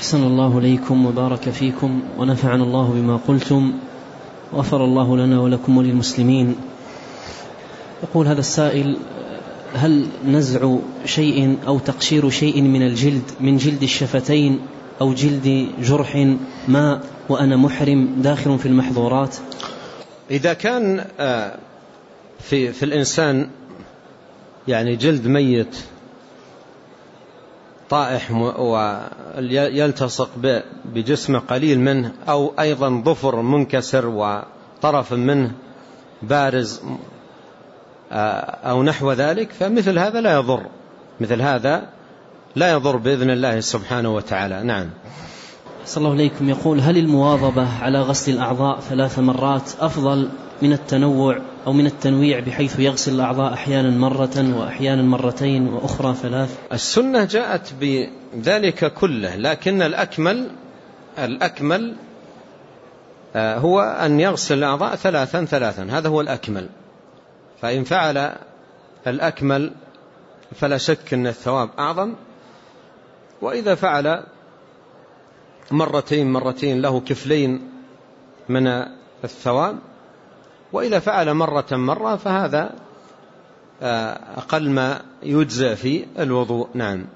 أحسن الله إليكم وبارك فيكم ونفعنا الله بما قلتم وغفر الله لنا ولكم وللمسلمين. يقول هذا السائل هل نزع شيء أو تقشير شيء من الجلد من جلد الشفتين أو جلد جرح ما وأنا محرم داخل في المحظورات؟ إذا كان في, في الإنسان يعني جلد ميت طائح ويلتصق بجسمه قليل منه أو أيضا ظفر منكسر وطرف منه بارز أو نحو ذلك فمثل هذا لا يضر. مثل هذا لا يضر بإذن الله سبحانه وتعالى. نعم. صلى الله عليكم يقول هل المواظبة على غسل الأعضاء ثلاث مرات أفضل من التنوع أو من التنويع بحيث يغسل الأعضاء أحيانا مرة وأحيانا مرتين وأخرى ثلاث. السنة جاءت بذلك كله لكن الأكمل الأكمل هو أن يغسل الأعضاء ثلاثا ثلاثا هذا هو الأكمل. فإن فعل الأكمل فلا شك أن الثواب أعظم. وإذا فعل مرتين مرتين له كفلين من الثواب. وإذا فعل مرة مرة فهذا أقل ما يجزى في الوضوء. نعم.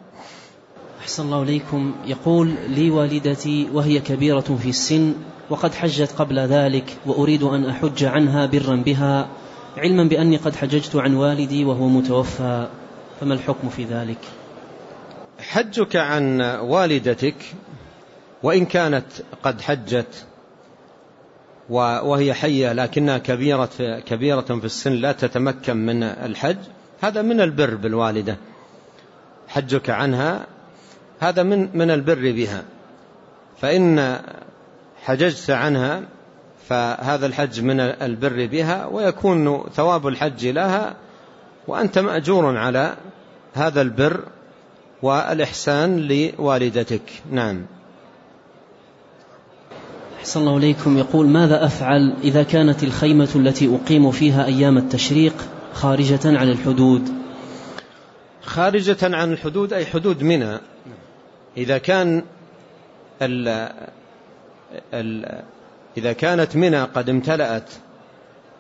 أحسن الله إليكم. يقول لي والدتي وهي كبيرة في السن وقد حجت قبل ذلك وأريد أن أحج عنها برا بها علما بأني قد حججت عن والدي وهو متوفى. فما الحكم في ذلك؟ حجك عن والدتك وإن كانت قد حجت وهي حية لكنها كبيرة كبيرة في السن لا تتمكن من الحج. هذا من البر بالوالدة حجك عنها هذا من من البر بها. فإن حججت عنها فهذا الحج من البر بها ويكون ثواب الحج لها وأنت مأجور على هذا البر والإحسان لوالدتك. نعم. أحسن الله إليكم. يقول ماذا أفعل إذا كانت الخيمة التي أقيم فيها أيام التشريق خارجة عن الحدود؟ خارجة عن الحدود أي حدود منى. إذا كان ال ال إذا كانت منى قد امتلأت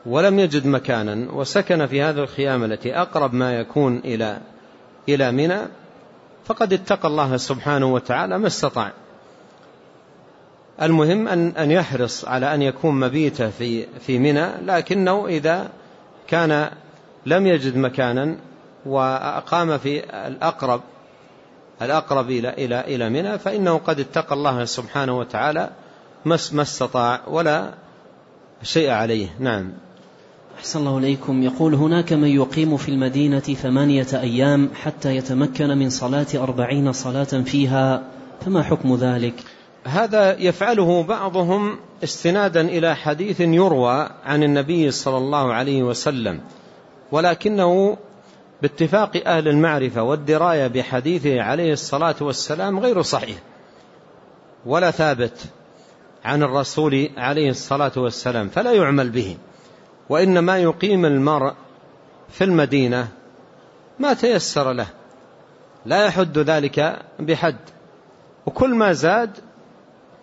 ولم يجد مكانا وسكن في هذه الخيام التي أقرب ما يكون إلى إلى منى فقد اتقى الله سبحانه وتعالى ما استطاع. المهم أن أن يحرص على أن يكون مبيته في في منى لكنه إذا كان لم يجد مكانا وأقام في الأقرب الأقرب إلى إلى إلى منى فإنه قد اتقى الله سبحانه وتعالى ما استطاع ولا شيء عليه. نعم. أحسن الله إليكم. يقول هناك من يقيم في المدينة ثمانية أيام حتى يتمكن من صلاة أربعين صلاة فيها فما حكم ذلك؟ هذا يفعله بعضهم استنادا إلى حديث يروى عن النبي صلى الله عليه وسلم ولكنه باتفاق أهل المعرفة والدراية بحديثه عليه الصلاة والسلام غير صحيح ولا ثابت عن الرسول عليه الصلاة والسلام فلا يعمل به وإنما يقيم المرء في المدينة ما تيسر له لا يحد ذلك بحد وكل ما زاد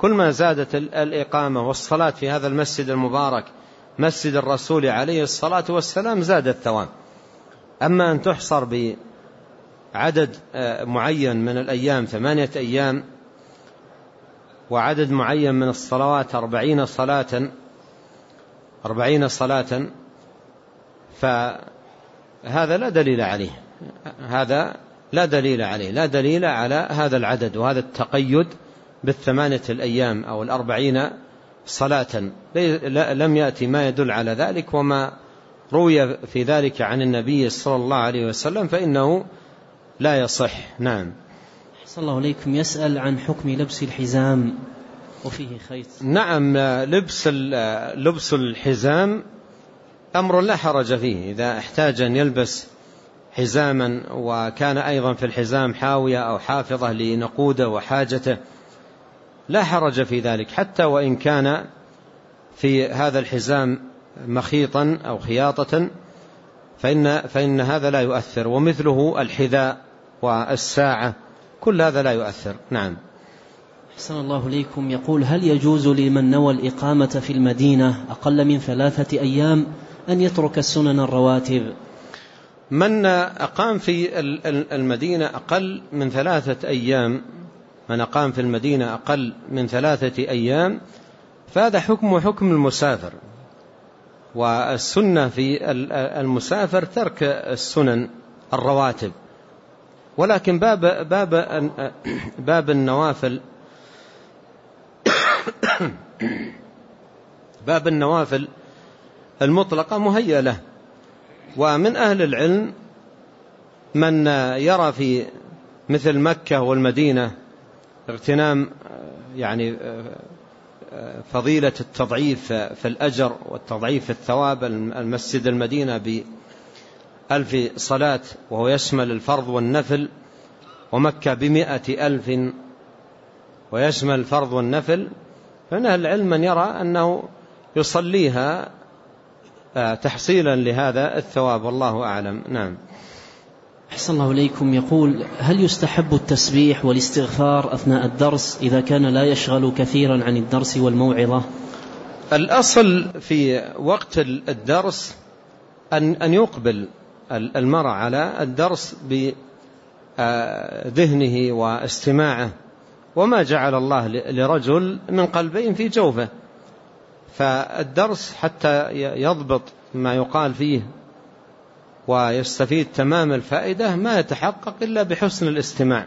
كل ما زادت الإقامة والصلاة في هذا المسجد المبارك مسجد الرسول عليه الصلاة والسلام زاد الثواب أما أن تحصر بعدد معين من الأيام ثمانية أيام وعدد معين من الصلوات أربعين صلاة أربعين صلاة فهذا لا دليل عليه. هذا لا دليل عليه لا دليل على هذا العدد وهذا التقيد بالثمانية الأيام أو الأربعين صلاة. لم يأتي ما يدل على ذلك وما روي في ذلك عن النبي صلى الله عليه وسلم فإنه لا يصح. نعم. صلى الله عليكم يسأل عن حكم لبس الحزام وفيه خيط. نعم لبس لبس الحزام أمر لا حرج فيه. إذا احتاج أن يلبس حزاما وكان أيضا في الحزام حاوية أو حافظة لنقوده وحاجته لا حرج في ذلك حتى وإن كان في هذا الحزام مخيطا أو خياطة فإن, فإن هذا لا يؤثر ومثله الحذاء والساعة كل هذا لا يؤثر نعم. أحسن الله ليكم يقول هل يجوز لمن نوى الإقامة في المدينة أقل من ثلاثة أيام أن يترك السنن الرواتب؟ من أقام في المدينة أقل من ثلاثة أيام من أقام في المدينة أقل من ثلاثة أيام فهذا حكم حكم المسافر. والسنة في المسافر ترك السنن الرواتب. ولكن باب باب باب النوافل باب النوافل المطلقة مهيئة له. ومن أهل العلم من يرى في مثل مكة والمدينة اغتنام يعني فضيلة التضعيف في الأجر والتضعيف في الثواب المسجد المدينة بألف صلاة وهو يشمل الفرض والنفل ومكة بمئة ألف ويشمل الفرض والنفل. فإن العلم من يرى أنه يصليها آه، تحصيلا لهذا الثواب والله أعلم. نعم. أحسن الله إليكم. يقول هل يستحب التسبيح والاستغفار أثناء الدرس إذا كان لا يشغل كثيرا عن الدرس والموعظة؟ الأصل في وقت الدرس أن أن يقبل المرء على الدرس بذهنه واستماعه. وما جعل الله لرجل من قلبين في جوفه. فالدرس حتى يضبط ما يقال فيه ويستفيد تمام الفائدة ما يتحقق إلا بحسن الاستماع.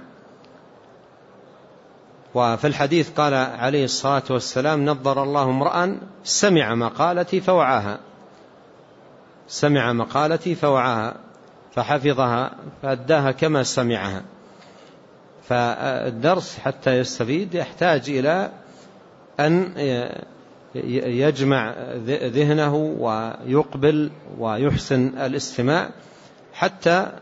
وفي الحديث قال عليه الصلاة والسلام نظر الله امرأ سمع مقالتي فوعاها. سمع مقالتي فوعاها فحفظها فأداها كما سمعها. فالدرس حتى يستفيد يحتاج إلى أن يجمع ذهنه ويقبل ويحسن الاستماع حتى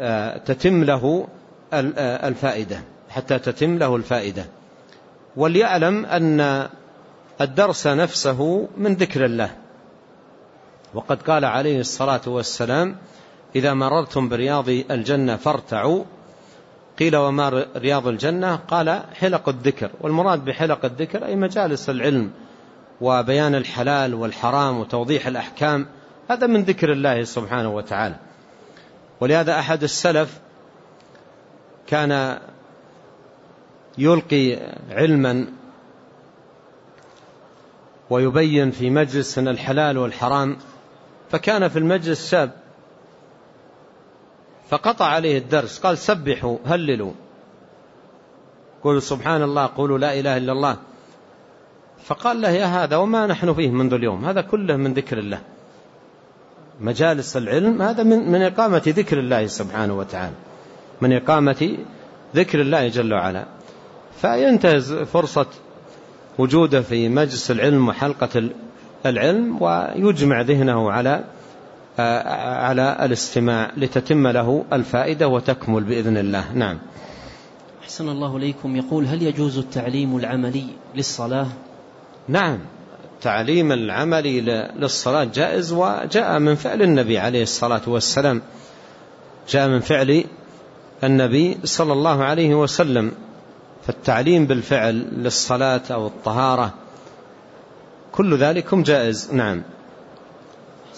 آه، تتم له آه، الفائدة حتى تتم له الفائدة. وليعلم أن الدرس نفسه من ذكر الله. وقد قال عليه الصلاة والسلام إذا مررتم برياض الجنة فارتعوا قيل وما رياض الجنة قال حلق الذكر. والمراد بحلق الذكر أي مجالس العلم وبيان الحلال والحرام وتوضيح الأحكام هذا من ذكر الله سبحانه وتعالى. ولهذا أحد السلف كان يلقي علما ويبين في مجلس الحلال والحرام فكان في المجلس شاب. فقطع عليه الدرس قال سبحوا هللوا. قولوا سبحان الله قولوا لا إله إلا الله. فقال له يا هذا وما نحن فيه منذ اليوم؟ هذا كله من ذكر الله. مجالس العلم هذا من, من إقامة ذكر الله سبحانه وتعالى. من إقامة ذكر الله جل وعلا. فينتهز فرصة وجوده في مجلس العلم وحلقة العلم ويجمع ذهنه على على الاستماع لتتم له الفائدة وتكمل بإذن الله. نعم. أحسن الله ليكم يقول هل يجوز التعليم العملي للصلاة؟ نعم. تعليم العملي للصلاة جائز وجاء من فعل النبي عليه الصلاة والسلام. جاء من فعل النبي صلى الله عليه وسلم. فالتعليم بالفعل للصلاة أو الطهارة كل ذلك جائز. نعم.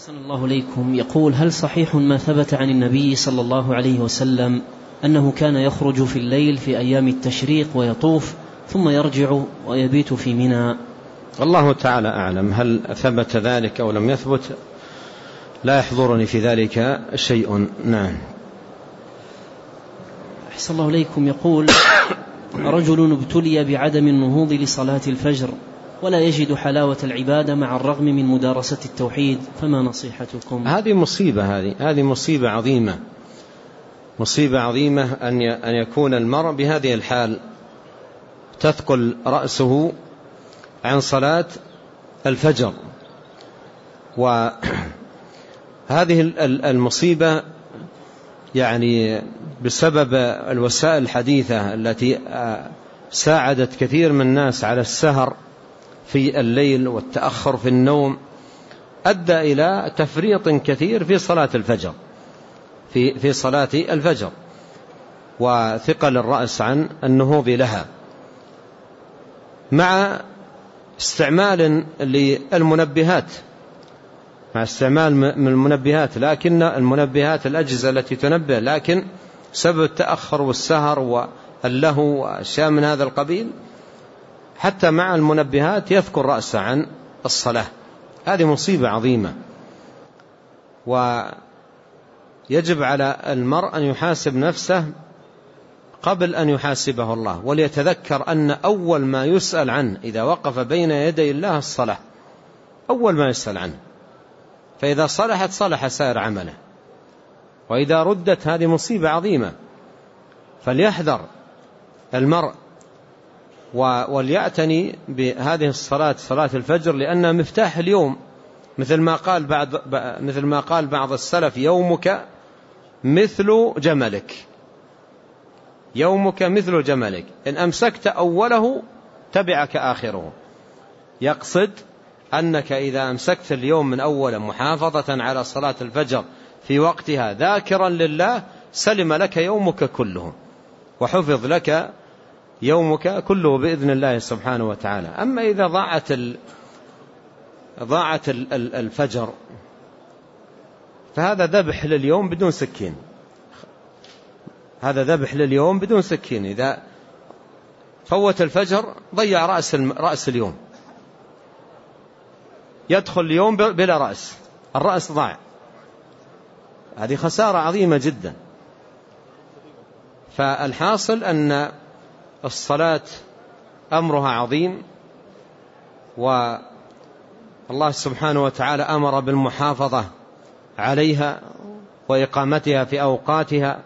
أحسن الله إليكم. يقول هل صحيح ما ثبت عن النبي صلى الله عليه وسلم أنه كان يخرج في الليل في أيام التشريق ويطوف ثم يرجع ويبيت في منى؟ الله تعالى أعلم هل ثبت ذلك أو لم يثبت. لا يحضرني في ذلك شيء. نعم. أحسن الله إليكم. يقول رجل ابتلي بعدم النهوض لصلاة الفجر. ولا يجد حلاوة العبادة مع الرغم من مدارسة التوحيد فما نصيحتكم؟ هذه مصيبة هذه هذه مصيبة عظيمة. مصيبة عظيمة أن أن يكون المرء بهذه الحال تثقل رأسه عن صلاة الفجر. وهذه المصيبة يعني بسبب الوسائل الحديثة التي ساعدت كثير من الناس على السهر في الليل والتأخر في النوم أدى إلى تفريط كثير في صلاة الفجر في في صلاة الفجر وثقل الرأس عن النهوض لها. مع استعمال للمنبهات مع استعمال من المنبهات لكن المنبهات الأجهزة التي تنبه لكن سبب التأخر والسهر واللهو وأشياء من هذا القبيل حتى مع المنبهات يذكر رأسه عن الصلاة. هذه مصيبة عظيمة. ويجب على المرء أن يحاسب نفسه قبل أن يحاسبه الله وليتذكر أن أول ما يسأل عنه إذا وقف بين يدي الله الصلاة أول ما يسأل عنه. فإذا صلحت صلح سائر عمله. وإذا ردت هذه مصيبة عظيمة. فليحذر المرء وليعتني بهذه الصلاة صلاة الفجر لأنها مفتاح اليوم. مثل ما قال بعض مثل ما قال بعض السلف يومك مثل جملك. يومك مثل جملك. إن أمسكت أوله تبعك آخره. يقصد أنك إذا أمسكت اليوم من أول محافظة على صلاة الفجر في وقتها ذاكرا لله سلم لك يومك كله. وحفظ لك يومك كله بإذن الله سبحانه وتعالى. أما إذا ضاعت ضاعت الفجر فهذا ذبح لليوم بدون سكين. هذا ذبح لليوم بدون سكين. إذا فوت الفجر ضيع رأس رأس اليوم. يدخل اليوم بلا رأس. الرأس ضاع. هذه خسارة عظيمة جدا. فالحاصل أن الصلاة أمرها عظيم والله سبحانه وتعالى أمر بالمحافظة عليها وإقامتها في أوقاتها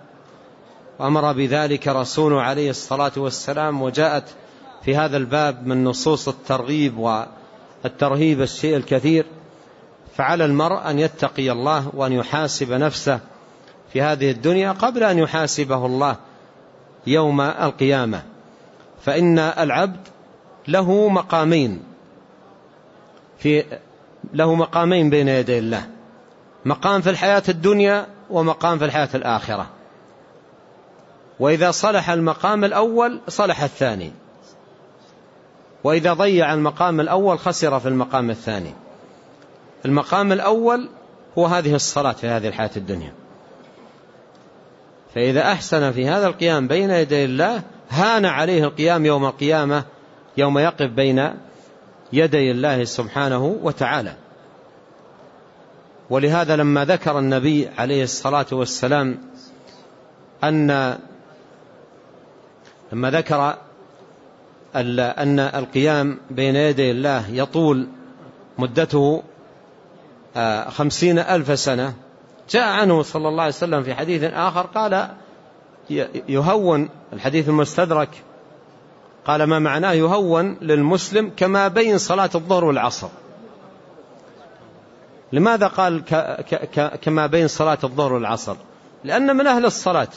وأمر بذلك رسوله عليه الصلاة والسلام وجاءت في هذا الباب من نصوص الترغيب والترهيب الشيء الكثير فعلى المرء أن يتقي الله وأن يحاسب نفسه في هذه الدنيا قبل أن يحاسبه الله يوم القيامة. فإن العبد له مقامين في له مقامين بين يدي الله. مقام في الحياة الدنيا ومقام في الحياة الآخرة. وإذا صلح المقام الأول صلح الثاني. وإذا ضيع المقام الأول خسر في المقام الثاني. المقام الأول هو هذه الصلاة في هذه الحياة الدنيا. فإذا أحسن في هذا القيام بين يدي الله هان عليه القيام يوم القيامة يوم يقف بين يدي الله سبحانه وتعالى. ولهذا لما ذكر النبي عليه الصلاة والسلام أن لما ذكر أن القيام بين يدي الله يطول مدته آه، خمسين ألف سنة جاء عنه صلى الله عليه وسلم في حديث آخر قال يهون الحديث المستدرك قال ما معناه يهون للمسلم كما بين صلاة الظهر والعصر. لماذا قال كما بين صلاة الظهر والعصر؟ لأن من أهل الصلاة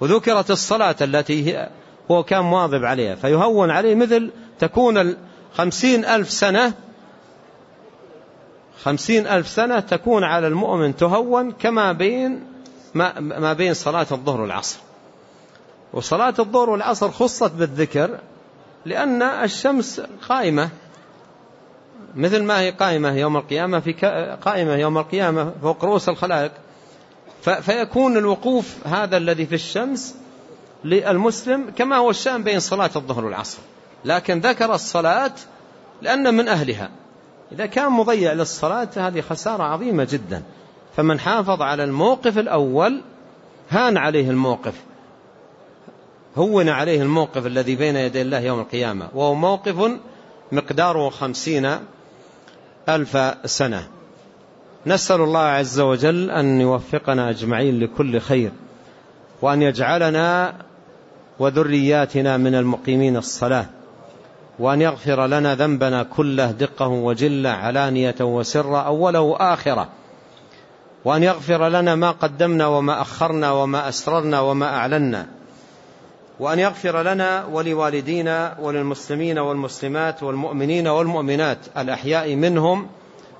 وذكرت الصلاة التي هو كان مواظب عليها فيهون عليه مثل تكون الخمسين ألف سنة خمسين ألف سنة تكون على المؤمن تهون كما بين ما, ما بين صلاة الظهر والعصر. وصلاة الظهر والعصر خصت بالذكر لأن الشمس قائمة. مثل ما هي قائمة يوم القيامة في قائمة يوم القيامة فوق رؤوس الخلائق. فيكون الوقوف هذا الذي في الشمس للمسلم كما هو الشأن بين صلاة الظهر والعصر. لكن ذكر الصلاة لأن من أهلها. إذا كان مضيع للصلاة هذه خسارة عظيمة جدا. فمن حافظ على الموقف الأول هان عليه الموقف. هون عليه الموقف الذي بين يدي الله يوم القيامة وهو موقف مقداره خمسين ألف سنة. نسأل الله عز وجل أن يوفقنا أجمعين لكل خير وأن يجعلنا وذرياتنا من المقيمين الصلاة وأن يغفر لنا ذنبنا كله دقة وجلة علانية وسر أوله وآخرة. وأن يغفر لنا ما قدمنا وما أخرنا وما أسررنا وما أعلنا. وأن يغفر لنا ولوالدينا وللمسلمين والمسلمات والمؤمنين والمؤمنات الأحياء منهم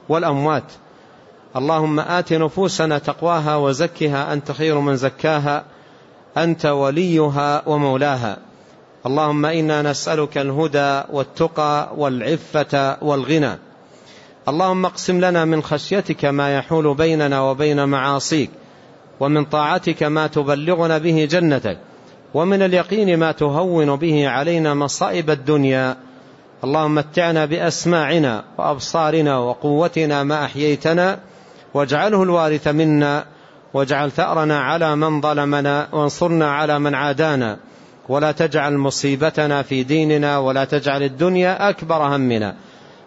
والأموات. اللهم آت نفوسنا تقواها وزكها. أنت خير من زكاها. أنت وليها ومولاها. اللهم إنا نسألك الهدى والتقى والعفة والغنى. اللهم اقسم لنا من خشيتك ما يحول بيننا وبين معاصيك ومن طاعتك ما تبلغنا به جنتك ومن اليقين ما تهون به علينا مصائب الدنيا. اللهم متعنا بأسماعنا وأبصارنا وقوتنا ما أحييتنا واجعله الوارث منا واجعل ثأرنا على من ظلمنا وانصرنا على من عادانا. ولا تجعل مصيبتنا في ديننا ولا تجعل الدنيا أكبر همنا.